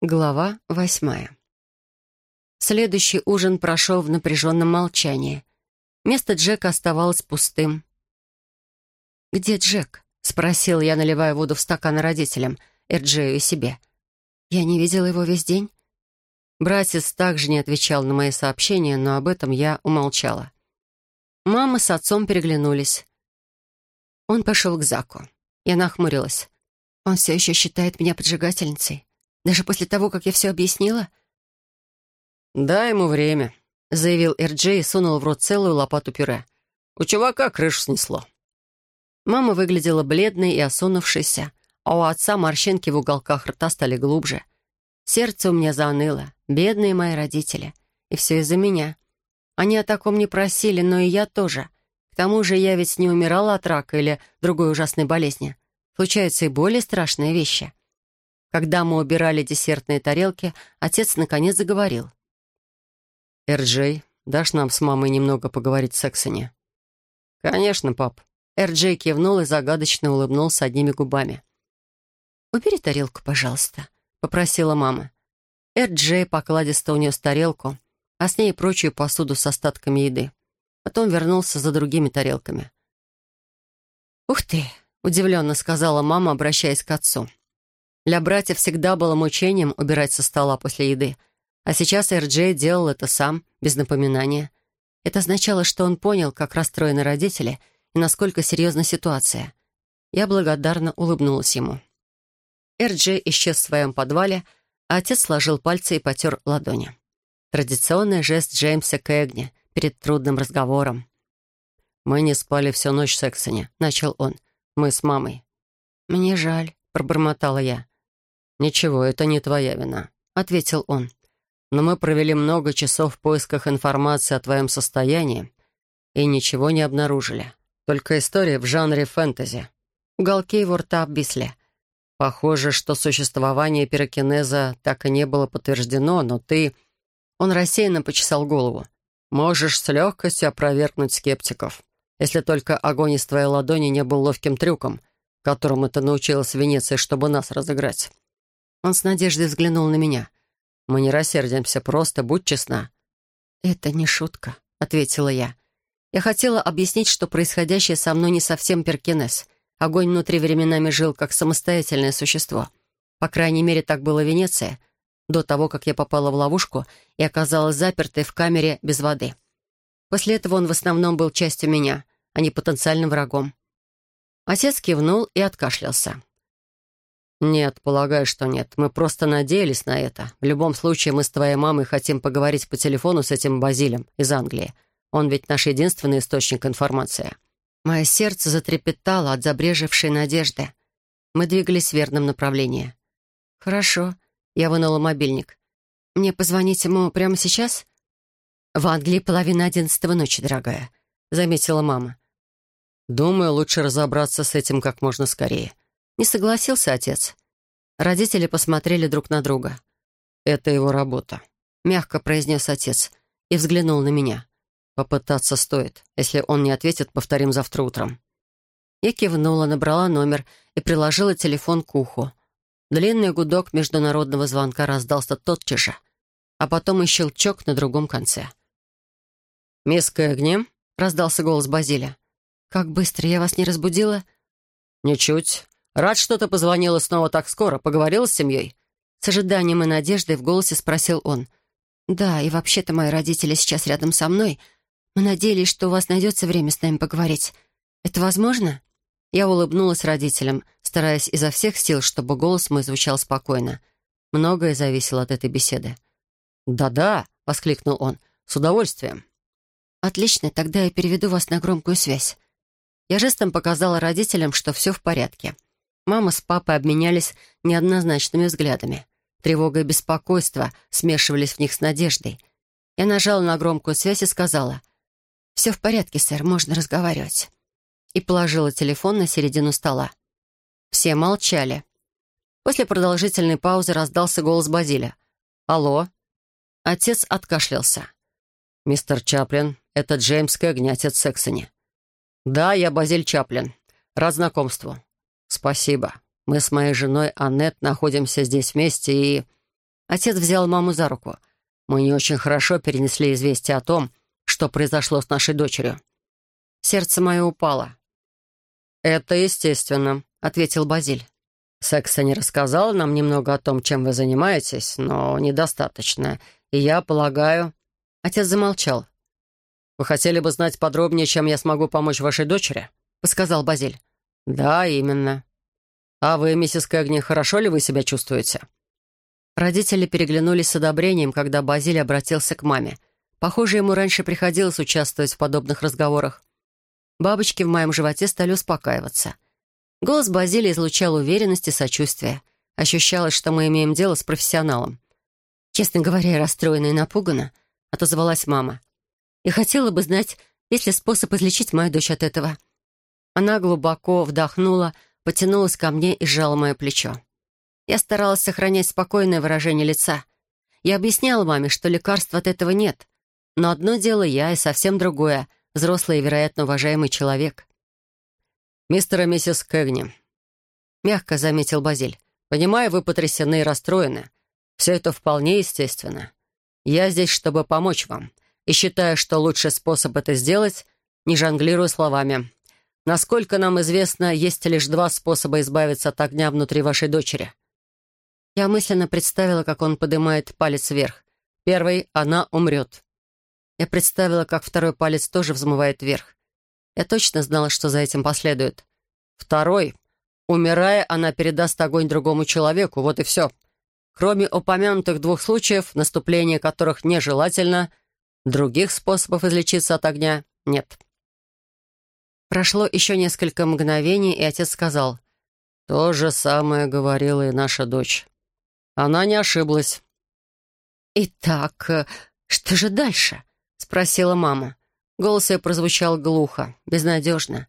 Глава восьмая. Следующий ужин прошел в напряженном молчании. Место Джека оставалось пустым. «Где Джек?» — спросил я, наливая воду в стакан родителям, Эрджею и себе. «Я не видела его весь день». Братец также не отвечал на мои сообщения, но об этом я умолчала. Мама с отцом переглянулись. Он пошел к Заку. Я нахмурилась. Он все еще считает меня поджигательницей. Даже после того, как я все объяснила? «Дай ему время», — заявил Эрджей и сунул в рот целую лопату пюре. «У чувака крышу снесло». Мама выглядела бледной и осунувшейся, а у отца морщинки в уголках рта стали глубже. Сердце у меня заныло. Бедные мои родители. И все из-за меня. Они о таком не просили, но и я тоже. К тому же я ведь не умирала от рака или другой ужасной болезни. Случаются и более страшные вещи. Когда мы убирали десертные тарелки, отец наконец заговорил. «Эрджей, дашь нам с мамой немного поговорить в Сексоне?» «Конечно, пап». Эрджей кивнул и загадочно улыбнулся одними губами. «Убери тарелку, пожалуйста», — попросила мама. Эрджей покладисто унес тарелку, а с ней прочую посуду с остатками еды. Потом вернулся за другими тарелками. «Ух ты!» — удивленно сказала мама, обращаясь к отцу. Для братьев всегда было мучением убирать со стола после еды, а сейчас Эрджей делал это сам, без напоминания. Это означало, что он понял, как расстроены родители и насколько серьезна ситуация. Я благодарно улыбнулась ему. Эрджей исчез в своем подвале, а отец сложил пальцы и потер ладони. Традиционный жест Джеймса Кэгни перед трудным разговором. «Мы не спали всю ночь в Сексоне», — начал он. «Мы с мамой». «Мне жаль», — пробормотала я. «Ничего, это не твоя вина», — ответил он. «Но мы провели много часов в поисках информации о твоем состоянии и ничего не обнаружили. Только история в жанре фэнтези». Уголки его рта обвисли. «Похоже, что существование пирокинеза так и не было подтверждено, но ты...» Он рассеянно почесал голову. «Можешь с легкостью опровергнуть скептиков, если только огонь из твоей ладони не был ловким трюком, которому ты научилась в Венеции, чтобы нас разыграть. Он с надеждой взглянул на меня. «Мы не рассердимся, просто будь честна». «Это не шутка», — ответила я. Я хотела объяснить, что происходящее со мной не совсем перкинез. Огонь внутри временами жил как самостоятельное существо. По крайней мере, так было в Венеции, до того, как я попала в ловушку и оказалась запертой в камере без воды. После этого он в основном был частью меня, а не потенциальным врагом. Отец кивнул и откашлялся. «Нет, полагаю, что нет. Мы просто надеялись на это. В любом случае, мы с твоей мамой хотим поговорить по телефону с этим Базилем из Англии. Он ведь наш единственный источник информации». Мое сердце затрепетало от забрежевшей надежды. Мы двигались в верном направлении. «Хорошо». Я вынула мобильник. «Мне позвонить ему прямо сейчас?» «В Англии половина одиннадцатого ночи, дорогая», — заметила мама. «Думаю, лучше разобраться с этим как можно скорее. Не согласился отец. Родители посмотрели друг на друга. «Это его работа», — мягко произнес отец и взглянул на меня. «Попытаться стоит. Если он не ответит, повторим завтра утром». Я кивнула, набрала номер и приложила телефон к уху. Длинный гудок международного звонка раздался тотчас же, а потом и щелчок на другом конце. «Мисс Кэгни?» — раздался голос Базиля. «Как быстро я вас не разбудила?» «Ничуть. «Рад, что ты позвонила снова так скоро. Поговорила с семьей?» С ожиданием и надеждой в голосе спросил он. «Да, и вообще-то мои родители сейчас рядом со мной. Мы надеялись, что у вас найдется время с нами поговорить. Это возможно?» Я улыбнулась родителям, стараясь изо всех сил, чтобы голос мой звучал спокойно. Многое зависело от этой беседы. «Да-да», — воскликнул он, — «с удовольствием». «Отлично, тогда я переведу вас на громкую связь». Я жестом показала родителям, что все в порядке. Мама с папой обменялись неоднозначными взглядами. Тревога и беспокойство смешивались в них с надеждой. Я нажала на громкую связь и сказала «Все в порядке, сэр, можно разговаривать». И положила телефон на середину стола. Все молчали. После продолжительной паузы раздался голос Базиля. «Алло?» Отец откашлялся. «Мистер Чаплин, это Джеймс Кэгни, отец Сексони». «Да, я Базиль Чаплин. Рад знакомству. «Спасибо. Мы с моей женой Аннет находимся здесь вместе и...» Отец взял маму за руку. Мы не очень хорошо перенесли известие о том, что произошло с нашей дочерью. Сердце мое упало. «Это естественно», — ответил Базиль. «Секса не рассказала нам немного о том, чем вы занимаетесь, но недостаточно. И я полагаю...» Отец замолчал. «Вы хотели бы знать подробнее, чем я смогу помочь вашей дочери?» — подсказал Базиль. «Да, именно. А вы, миссис Кэгни, хорошо ли вы себя чувствуете?» Родители переглянулись с одобрением, когда Базиль обратился к маме. Похоже, ему раньше приходилось участвовать в подобных разговорах. Бабочки в моем животе стали успокаиваться. Голос Базилия излучал уверенность и сочувствие. Ощущалось, что мы имеем дело с профессионалом. Честно говоря, я расстроена и напугана, отозвалась мама. И хотела бы знать, есть ли способ излечить мою дочь от этого. Она глубоко вдохнула, потянулась ко мне и сжала мое плечо. Я старалась сохранять спокойное выражение лица. Я объясняла маме, что лекарств от этого нет. Но одно дело я, и совсем другое — взрослый и, вероятно, уважаемый человек. «Мистер и миссис Кэгни», — мягко заметил Базиль, «понимаю, вы потрясены и расстроены. Все это вполне естественно. Я здесь, чтобы помочь вам, и считаю, что лучший способ это сделать — не жонглируя словами. Насколько нам известно, есть лишь два способа избавиться от огня внутри вашей дочери — я мысленно представила, как он поднимает палец вверх. Первый — она умрет. Я представила, как второй палец тоже взмывает вверх. Я точно знала, что за этим последует. Второй — умирая, она передаст огонь другому человеку, вот и все. Кроме упомянутых двух случаев, наступление которых нежелательно, других способов излечиться от огня нет. Прошло еще несколько мгновений, и отец сказал, «То же самое говорила и наша дочь. Она не ошиблась. «Итак, э, что же дальше?» — спросила мама. Голос ее прозвучал глухо, безнадежно.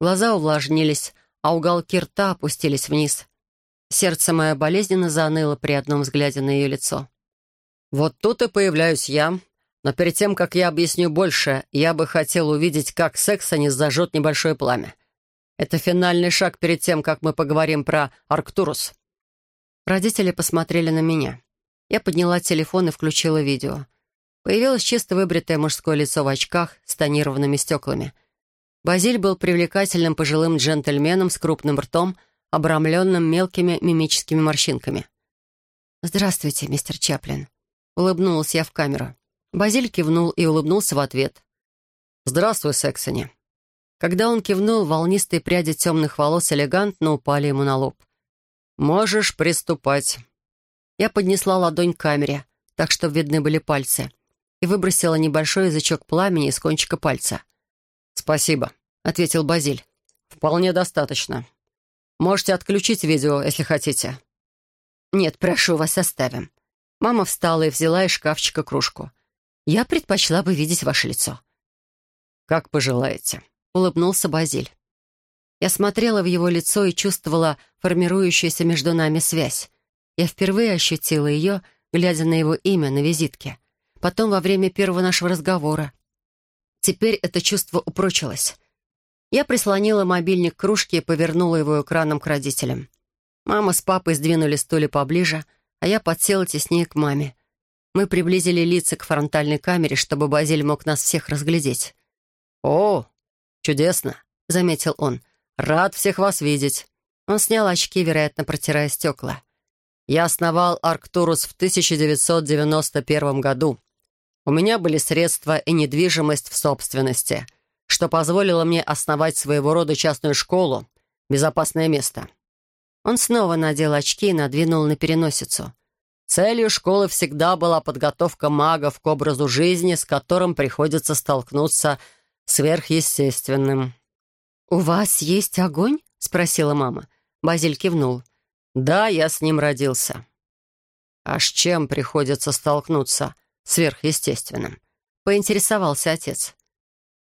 Глаза увлажнились, а уголки рта опустились вниз. Сердце мое болезненно заныло при одном взгляде на ее лицо. «Вот тут и появляюсь я. Но перед тем, как я объясню больше, я бы хотел увидеть, как секса не зажжет небольшое пламя. Это финальный шаг перед тем, как мы поговорим про Арктурус. Родители посмотрели на меня. Я подняла телефон и включила видео. Появилось чисто выбритое мужское лицо в очках с тонированными стеклами. Базиль был привлекательным пожилым джентльменом с крупным ртом, обрамленным мелкими мимическими морщинками. «Здравствуйте, мистер Чаплин», — улыбнулась я в камеру. Базиль кивнул и улыбнулся в ответ. «Здравствуй, Сексони». Когда он кивнул, волнистые пряди темных волос элегантно упали ему на лоб. «Можешь приступать». Я поднесла ладонь к камере, так что видны были пальцы, и выбросила небольшой язычок пламени из кончика пальца. «Спасибо», — ответил Базиль. «Вполне достаточно. Можете отключить видео, если хотите». «Нет, прошу вас, оставим». Мама встала и взяла из шкафчика кружку. «Я предпочла бы видеть ваше лицо». «Как пожелаете», — улыбнулся Базиль. Я смотрела в его лицо и чувствовала формирующуюся между нами связь. Я впервые ощутила ее, глядя на его имя на визитке. Потом во время первого нашего разговора. Теперь это чувство упрочилось. Я прислонила мобильник к кружке и повернула его экраном к родителям. Мама с папой сдвинули стулья поближе, а я подсела теснее к маме. Мы приблизили лица к фронтальной камере, чтобы Базиль мог нас всех разглядеть. «О, чудесно!» — заметил он. «Рад всех вас видеть». Он снял очки, вероятно, протирая стекла. «Я основал Арктурус в 1991 году. У меня были средства и недвижимость в собственности, что позволило мне основать своего рода частную школу, безопасное место». Он снова надел очки и надвинул на переносицу. Целью школы всегда была подготовка магов к образу жизни, с которым приходится столкнуться сверхъестественным. «У вас есть огонь?» — спросила мама. Базиль кивнул. «Да, я с ним родился». «А с чем приходится столкнуться сверхъестественным?» — поинтересовался отец.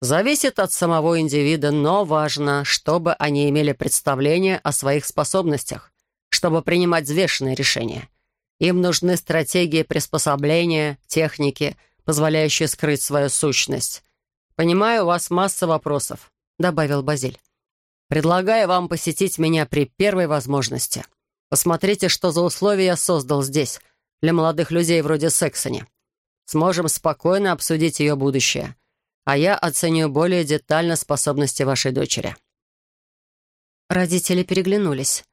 «Зависит от самого индивида, но важно, чтобы они имели представление о своих способностях, чтобы принимать взвешенные решения. Им нужны стратегии приспособления, техники, позволяющие скрыть свою сущность. Понимаю, у вас масса вопросов добавил Базиль. «Предлагаю вам посетить меня при первой возможности. Посмотрите, что за условия я создал здесь, для молодых людей вроде Сексони. Сможем спокойно обсудить ее будущее. А я оценю более детально способности вашей дочери». Родители переглянулись.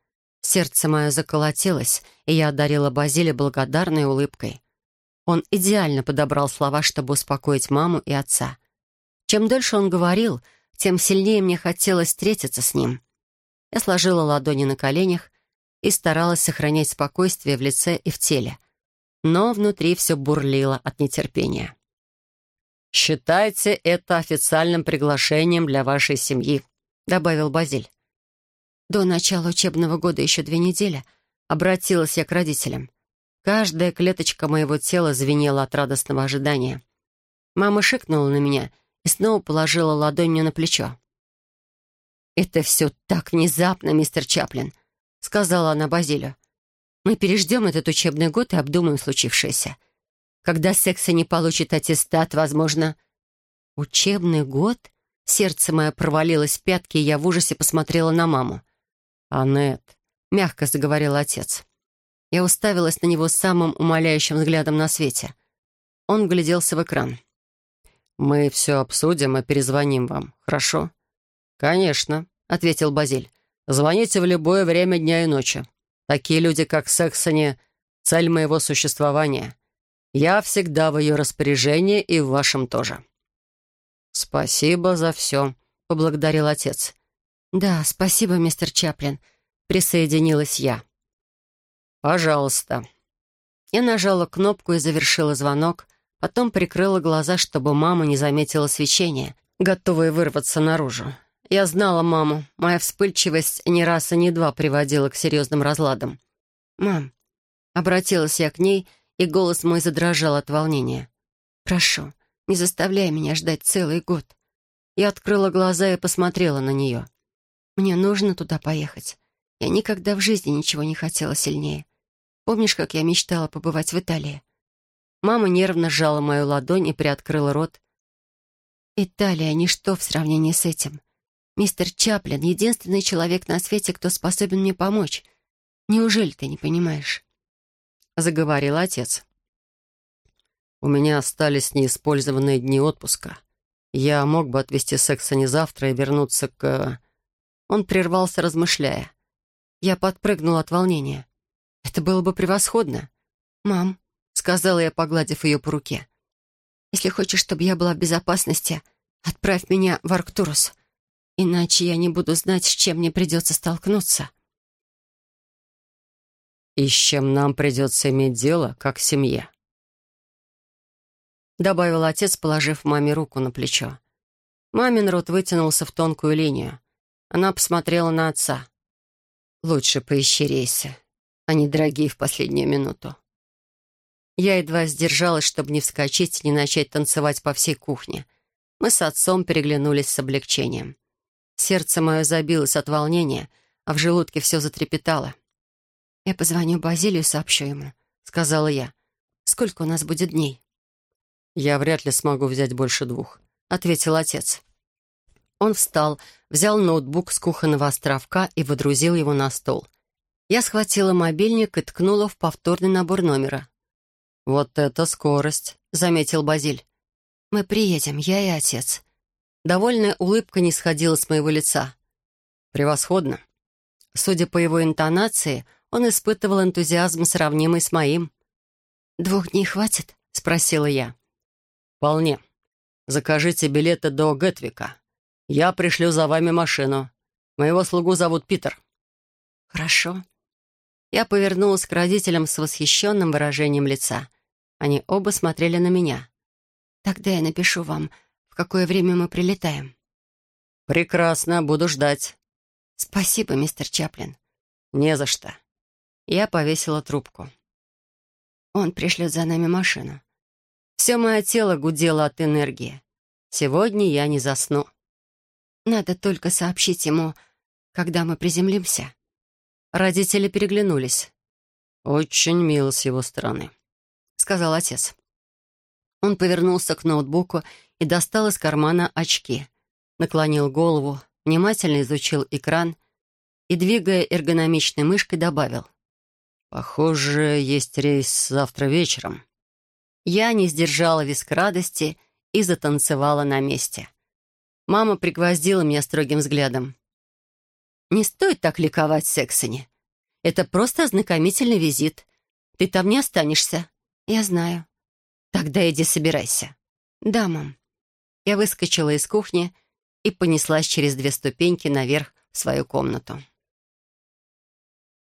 Сердце мое заколотилось, и я одарила Базиле благодарной улыбкой. Он идеально подобрал слова, чтобы успокоить маму и отца. Чем дольше он говорил, тем сильнее мне хотелось встретиться с ним. Я сложила ладони на коленях и старалась сохранять спокойствие в лице и в теле. Но внутри все бурлило от нетерпения. «Считайте это официальным приглашением для вашей семьи», — добавил Базиль. До начала учебного года еще две недели обратилась я к родителям. Каждая клеточка моего тела звенела от радостного ожидания. Мама шикнула на меня и снова положила ладонь мне на плечо. «Это все так внезапно, мистер Чаплин», — сказала она Базилю. «Мы переждем этот учебный год и обдумаем случившееся. Когда секса не получит аттестат, возможно...» «Учебный год?» Сердце мое провалилось в пятки, и я в ужасе посмотрела на маму. «Аннет», — мягко заговорил отец. Я уставилась на него самым умоляющим взглядом на свете. Он гляделся в экран. «Мы все обсудим и перезвоним вам, хорошо?» «Конечно», — ответил Базиль. «Звоните в любое время дня и ночи. Такие люди, как Сексони, — цель моего существования. Я всегда в ее распоряжении и в вашем тоже». «Спасибо за все», — поблагодарил отец. «Да, спасибо, мистер Чаплин», — присоединилась я. «Пожалуйста». Я нажала кнопку и завершила звонок, потом прикрыла глаза, чтобы мама не заметила свечения, готовая вырваться наружу. Я знала маму. Моя вспыльчивость ни раз и не два приводила к серьезным разладам. «Мам», — обратилась я к ней, и голос мой задрожал от волнения. «Прошу, не заставляй меня ждать целый год». Я открыла глаза и посмотрела на нее. «Мне нужно туда поехать. Я никогда в жизни ничего не хотела сильнее. Помнишь, как я мечтала побывать в Италии?» Мама нервно сжала мою ладонь и приоткрыла рот. «Италия — ничто в сравнении с этим. Мистер Чаплин — единственный человек на свете, кто способен мне помочь. Неужели ты не понимаешь?» Заговорил отец. «У меня остались неиспользованные дни отпуска. Я мог бы отвезти секса не завтра и вернуться к...» Он прервался, размышляя. Я подпрыгнула от волнения. Это было бы превосходно. «Мам», — сказала я, погладив ее по руке, «если хочешь, чтобы я была в безопасности, отправь меня в Арктурус, иначе я не буду знать, с чем мне придется столкнуться». «И с чем нам придется иметь дело, как семья», — добавил отец, положив маме руку на плечо. Мамин рот вытянулся в тонкую линию. Она посмотрела на отца. «Лучше поищи рейсы. Они дорогие в последнюю минуту. Я едва сдержалась, чтобы не вскочить и не начать танцевать по всей кухне. Мы с отцом переглянулись с облегчением. Сердце мое забилось от волнения, а в желудке все затрепетало. «Я позвоню Базилию и сообщу ему», — сказала я. «Сколько у нас будет дней?» «Я вряд ли смогу взять больше двух», — ответил отец. Он встал, взял ноутбук с кухонного островка и водрузил его на стол — я схватила мобильник и ткнула в повторный набор номера. «Вот это скорость», — заметил Базиль. «Мы приедем, я и отец». Довольная улыбка не сходила с моего лица. «Превосходно». Судя по его интонации, он испытывал энтузиазм, сравнимый с моим. «Двух дней хватит?» — спросила я. «Вполне. Закажите билеты до Гетвика. Я пришлю за вами машину. Моего слугу зовут Питер». «Хорошо», я повернулась к родителям с восхищенным выражением лица. Они оба смотрели на меня. «Тогда я напишу вам, в какое время мы прилетаем». «Прекрасно, буду ждать». «Спасибо, мистер Чаплин». «Не за что». Я повесила трубку. Он пришлет за нами машину. Все мое тело гудело от энергии. Сегодня я не засну. Надо только сообщить ему, когда мы приземлимся. Родители переглянулись. «Очень мило с его стороны», — сказал отец. Он повернулся к ноутбуку и достал из кармана очки. Наклонил голову, внимательно изучил экран и, двигая эргономичной мышкой, добавил. Похоже, есть рейс завтра вечером. Я не сдержала виск радости и затанцевала на месте. Мама пригвоздила меня строгим взглядом. «Не стоит так ликовать, Сексони. Это просто ознакомительный визит. Ты там не останешься. Я знаю. Тогда иди собирайся. Да, мам. Я выскочила из кухни и понеслась через две ступеньки наверх в свою комнату.